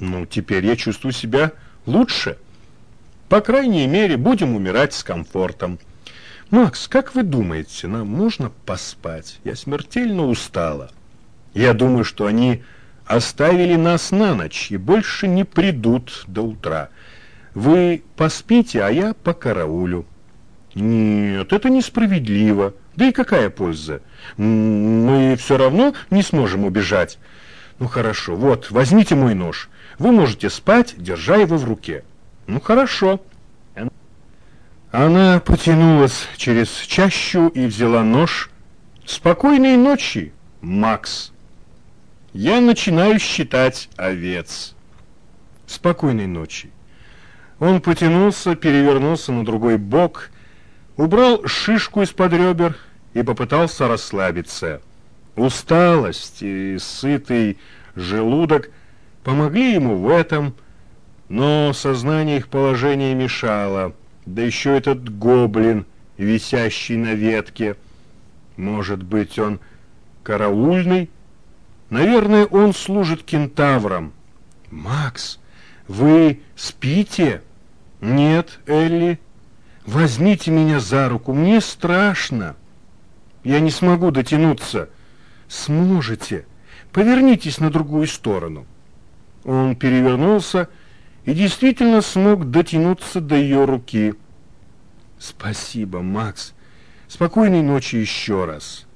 Ну, теперь я чувствую себя лучше. По крайней мере, будем умирать с комфортом. Макс, как вы думаете, нам можно поспать? Я смертельно устала. Я думаю, что они оставили нас на ночь и больше не придут до утра. Вы поспите, а я по караулю. Нет, это несправедливо. Да и какая польза? Мы все равно не сможем убежать. Ну хорошо, вот, возьмите мой нож. Вы можете спать, держа его в руке. Ну хорошо. Она потянулась через чащу и взяла нож. Спокойной ночи, Макс. Я начинаю считать овец. Спокойной ночи. Он потянулся, перевернулся на другой бок, убрал шишку из-под ребер и попытался расслабиться. Усталость и сытый желудок помогли ему в этом, но сознание их положения мешало. Да еще этот гоблин, висящий на ветке. Может быть, он караульный? Наверное, он служит кентаврам. Макс, вы спите? Нет, Элли. Возьмите меня за руку, мне страшно. Я не смогу дотянуться. Сможете. Повернитесь на другую сторону. Он перевернулся и действительно смог дотянуться до ее руки. Спасибо, Макс. Спокойной ночи еще раз.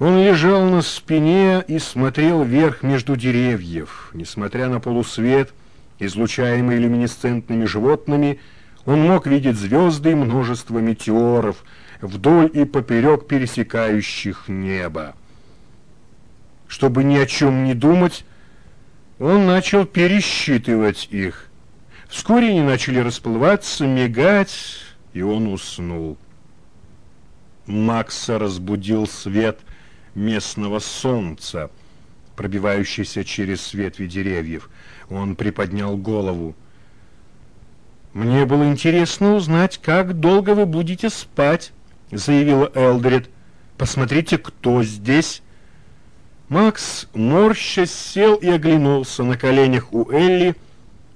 Он лежал на спине и смотрел вверх между деревьев. Несмотря на полусвет, излучаемый люминесцентными животными, он мог видеть звезды и множество метеоров вдоль и поперек пересекающих небо. Чтобы ни о чем не думать, он начал пересчитывать их. Вскоре они начали расплываться, мигать, и он уснул. Макса разбудил свет местного солнца, пробивающийся через ветви деревьев. Он приподнял голову. «Мне было интересно узнать, как долго вы будете спать», — заявила Элдрид. «Посмотрите, кто здесь». Макс, морщась, сел и оглянулся. На коленях у Элли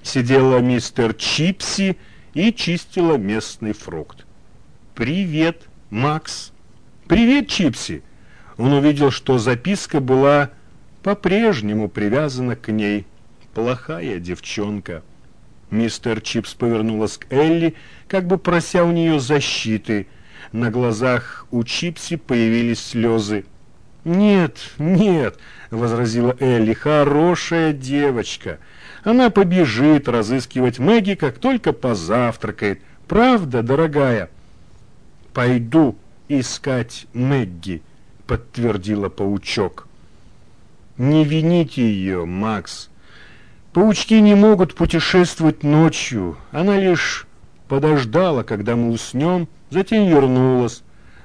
сидела мистер Чипси и чистила местный фрукт. «Привет, Макс!» «Привет, Чипси!» Он увидел, что записка была по-прежнему привязана к ней. Плохая девчонка. Мистер Чипс повернулась к Элли, как бы прося у нее защиты. На глазах у Чипси появились слезы. «Нет, нет», — возразила Элли, — «хорошая девочка. Она побежит разыскивать Мэгги, как только позавтракает. Правда, дорогая?» «Пойду искать Мэгги», — подтвердила паучок. «Не вините ее, Макс. Паучки не могут путешествовать ночью. Она лишь подождала, когда мы уснем, затем вернулась.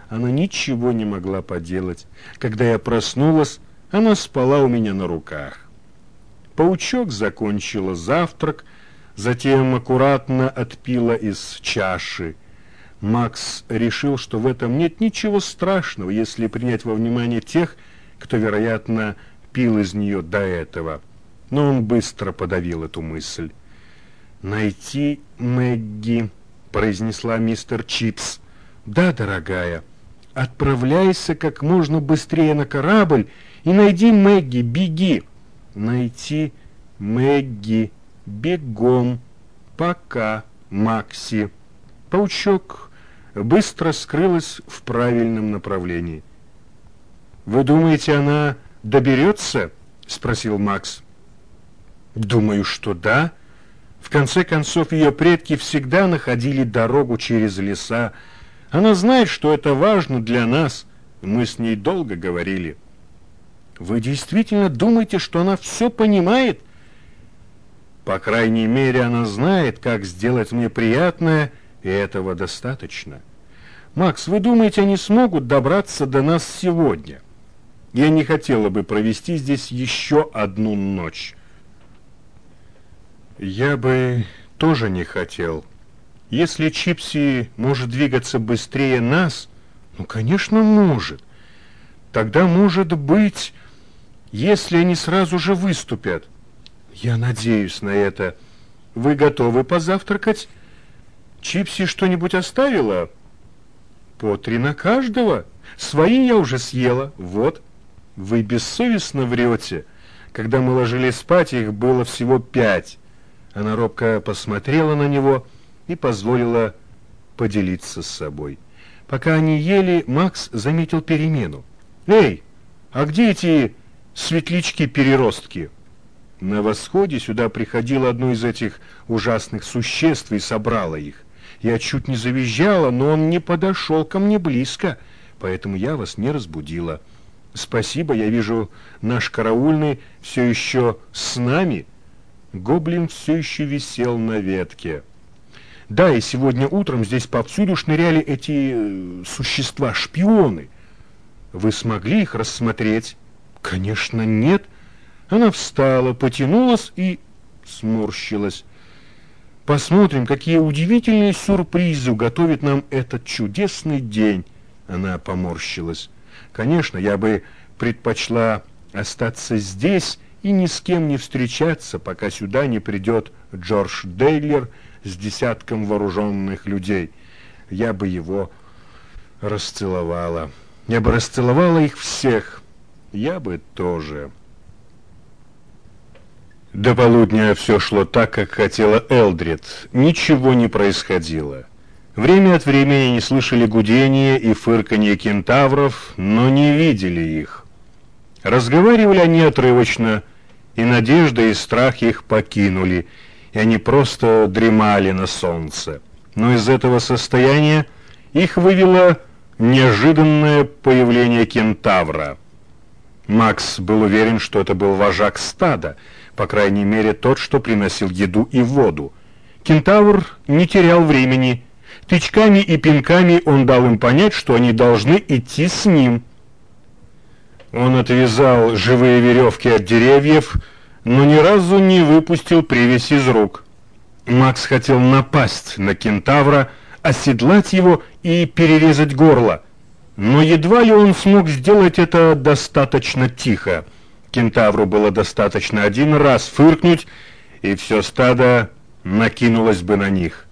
Она ничего не могла поделать. Когда я проснулась, она спала у меня на руках. Паучок закончила завтрак, затем аккуратно отпила из чаши. Макс решил, что в этом нет ничего страшного, если принять во внимание тех, кто, вероятно, пил из нее до этого. Но он быстро подавил эту мысль. «Найти Мэгги», — произнесла мистер Чипс. «Да, дорогая». Отправляйся как можно быстрее на корабль и найди Мэгги, беги. Найти Мэгги, бегом, пока, Макси. Паучок быстро скрылась в правильном направлении. «Вы думаете, она доберется?» — спросил Макс. «Думаю, что да. В конце концов, ее предки всегда находили дорогу через леса, она знает, что это важно для нас. Мы с ней долго говорили. Вы действительно думаете, что она все понимает? По крайней мере, она знает, как сделать мне приятное, и этого достаточно. Макс, вы думаете, они смогут добраться до нас сегодня? Я не хотела бы провести здесь еще одну ночь. Я бы тоже не хотел. Если Чипси может двигаться быстрее нас, ну, конечно, может. Тогда, может быть, если они сразу же выступят. Я надеюсь на это. Вы готовы позавтракать? Чипси что-нибудь оставила? По три на каждого. Свои я уже съела. Вот. Вы бессовестно врете. Когда мы ложились спать, их было всего пять. Она робко посмотрела на него и позволила поделиться с собой. Пока они ели, Макс заметил перемену. «Эй, а где эти светлячки-переростки?» На восходе сюда приходило одно из этих ужасных существ и собрало их. Я чуть не завизжала, но он не подошел ко мне близко, поэтому я вас не разбудила. Спасибо, я вижу, наш караульный все еще с нами. Гоблин все еще висел на ветке. Да, и сегодня утром здесь повсюду шныряли эти э, существа-шпионы. Вы смогли их рассмотреть? Конечно, нет. — она встала, потянулась и сморщилась. Посмотрим, какие удивительные сюрпризы готовит нам этот чудесный день. Она поморщилась. Конечно, я бы предпочла остаться здесь и ни с кем не встречаться, пока сюда не придет Джордж Дейлер с десятком вооруженных людей. Я бы его расцеловала. Я бы расцеловала их всех. Я бы тоже... До полудня все шло так, как хотела Элдрид. Ничего не происходило. Время от времени они слышали гудение и фырканье кентавров, но не видели их. Разговаривали они отрывочно, и надежда и страх их покинули, они просто дремали на солнце. Но из этого состояния их вывело неожиданное появление кентавра. Макс был уверен, что это был вожак стада — по крайней мере тот, что приносил еду и воду. Кентавр не терял времени. Тычками и пинками он дал им понять, что они должны идти с ним. Он отвязал живые веревки от деревьев, но ни разу не выпустил привязь из рук. Макс хотел напасть на кентавра, оседлать его и перерезать горло, но едва ли он смог сделать это достаточно тихо. Кентавру было достаточно один раз фыркнуть, и все стадо накинулось бы на них.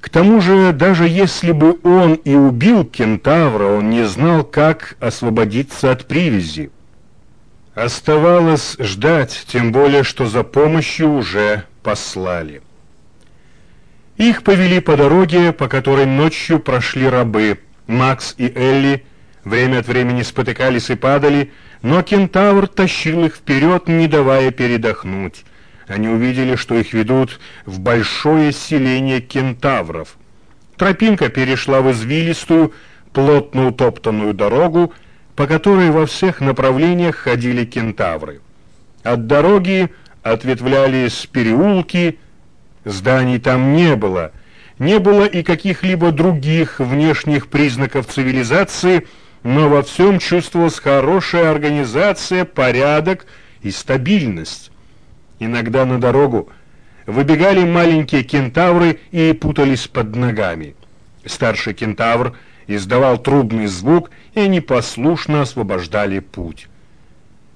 К тому же, даже если бы он и убил кентавра, он не знал, как освободиться от привязи. Оставалось ждать, тем более, что за помощью уже послали. Их повели по дороге, по которой ночью прошли рабы. Макс и Элли время от времени спотыкались и падали, но кентавр тащил их вперед, не давая передохнуть. Они увидели, что их ведут в большое селение кентавров. Тропинка перешла в извилистую, плотно утоптанную дорогу, по которой во всех направлениях ходили кентавры. От дороги ответвлялись переулки, зданий там не было, не было и каких-либо других внешних признаков цивилизации – но во всем чувствовалась хорошая организация, порядок и стабильность. Иногда на дорогу выбегали маленькие кентавры и путались под ногами. Старший кентавр издавал трубный звук, и они послушно освобождали путь.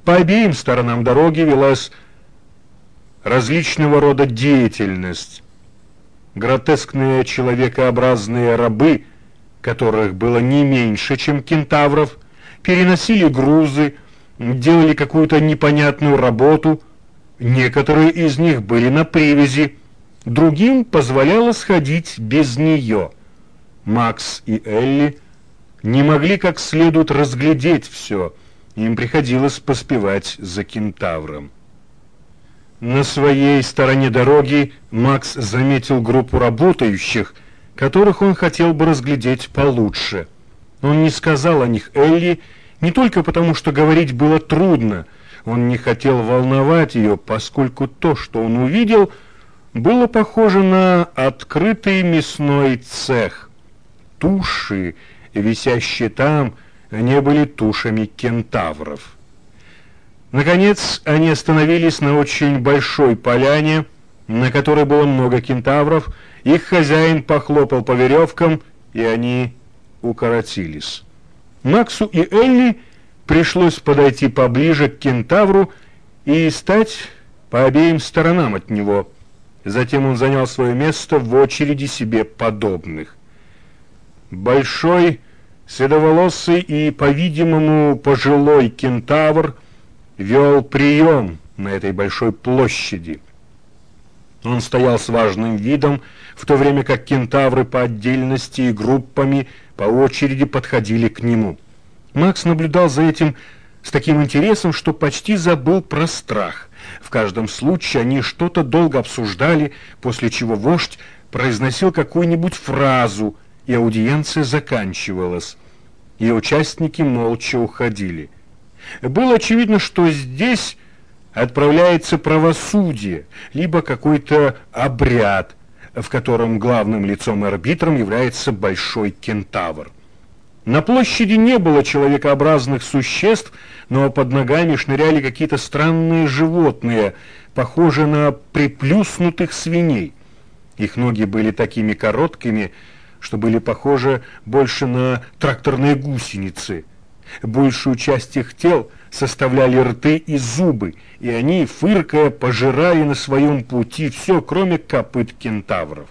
По обеим сторонам дороги велась различного рода деятельность. Гротескные человекообразные рабы – которых было не меньше, чем кентавров, переносили грузы, делали какую-то непонятную работу. Некоторые из них были на привязи, другим позволяло сходить без нее. Макс и Элли не могли как следует разглядеть все, им приходилось поспевать за кентавром. На своей стороне дороги Макс заметил группу работающих, которых он хотел бы разглядеть получше. Он не сказал о них Элли не только потому, что говорить было трудно, он не хотел волновать ее, поскольку то, что он увидел, было похоже на открытый мясной цех. Туши, висящие там, не были тушами кентавров. Наконец, они остановились на очень большой поляне, на которой было много кентавров, их хозяин похлопал по веревкам, и они укоротились. Максу и Элли пришлось подойти поближе к кентавру и стать по обеим сторонам от него. Затем он занял свое место в очереди себе подобных. Большой, седоволосый и, по-видимому, пожилой кентавр вел прием на этой большой площади. Он стоял с важным видом, в то время как кентавры по отдельности и группами по очереди подходили к нему. Макс наблюдал за этим с таким интересом, что почти забыл про страх. В каждом случае они что-то долго обсуждали, после чего вождь произносил какую-нибудь фразу, и аудиенция заканчивалась. И участники молча уходили. Было очевидно, что здесь отправляется правосудие, либо какой-то обряд, в котором главным лицом и арбитром является большой кентавр. На площади не было человекообразных существ, но под ногами шныряли какие-то странные животные, похожие на приплюснутых свиней. Их ноги были такими короткими, что были похожи больше на тракторные гусеницы. Большую часть их тел составляли рты и зубы, и они, фыркая, пожирали на своем пути все, кроме копыт кентавров.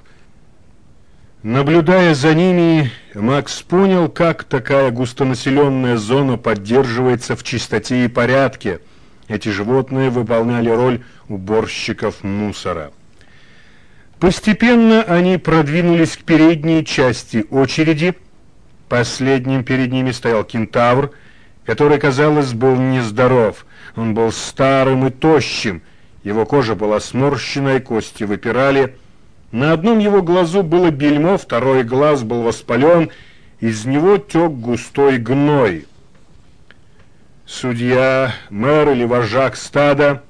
Наблюдая за ними, Макс понял, как такая густонаселенная зона поддерживается в чистоте и порядке. Эти животные выполняли роль уборщиков мусора. Постепенно они продвинулись к передней части очереди. Последним перед ними стоял кентавр, который, казалось, был нездоров. Он был старым и тощим, его кожа была сморщенной, кости выпирали – на одном его глазу было бельмо, второй глаз был воспален, из него тек густой гной. Судья, мэр или вожак стада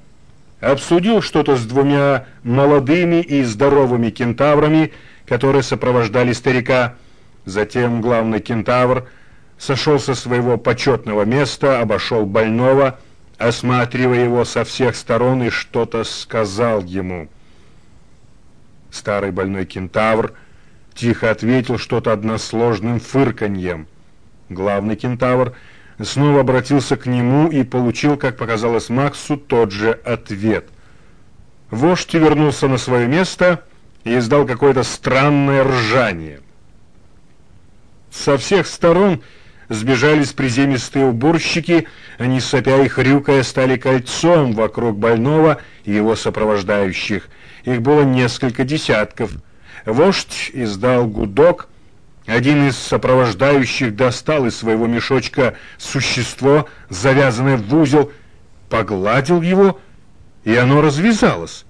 обсудил что-то с двумя молодыми и здоровыми кентаврами, которые сопровождали старика. Затем главный кентавр сошел со своего почетного места, обошел больного, осматривая его со всех сторон и что-то сказал ему – Старый больной кентавр тихо ответил что-то односложным фырканьем. Главный кентавр снова обратился к нему и получил, как показалось Максу, тот же ответ. Вождь вернулся на свое место и издал какое-то странное ржание. Со всех сторон сбежались приземистые уборщики, они, сопя и хрюкая, стали кольцом вокруг больного и его сопровождающих – их было несколько десятков. Вождь издал гудок. Один из сопровождающих достал из своего мешочка существо, завязанное в узел, погладил его, и оно развязалось.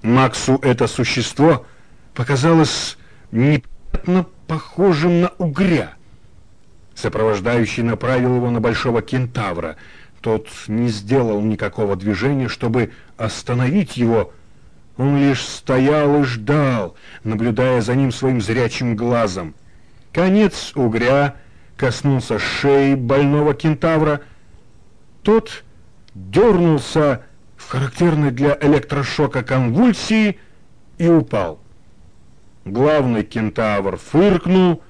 Максу это существо показалось неприятно похожим на угря. Сопровождающий направил его на большого кентавра. Тот не сделал никакого движения, чтобы остановить его, он лишь стоял и ждал, наблюдая за ним своим зрячим глазом. Конец угря коснулся шеи больного кентавра. Тот дернулся в характерной для электрошока конвульсии и упал. Главный кентавр фыркнул,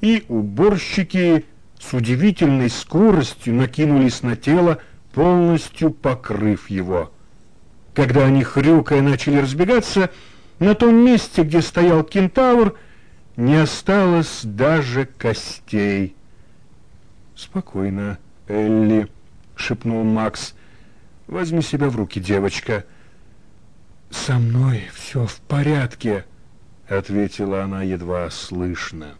и уборщики с удивительной скоростью накинулись на тело, полностью покрыв его. Когда они, хрюкая, начали разбегаться, на том месте, где стоял кентавр, не осталось даже костей. «Спокойно, Элли», — шепнул Макс. «Возьми себя в руки, девочка». «Со мной все в порядке», — ответила она едва слышно.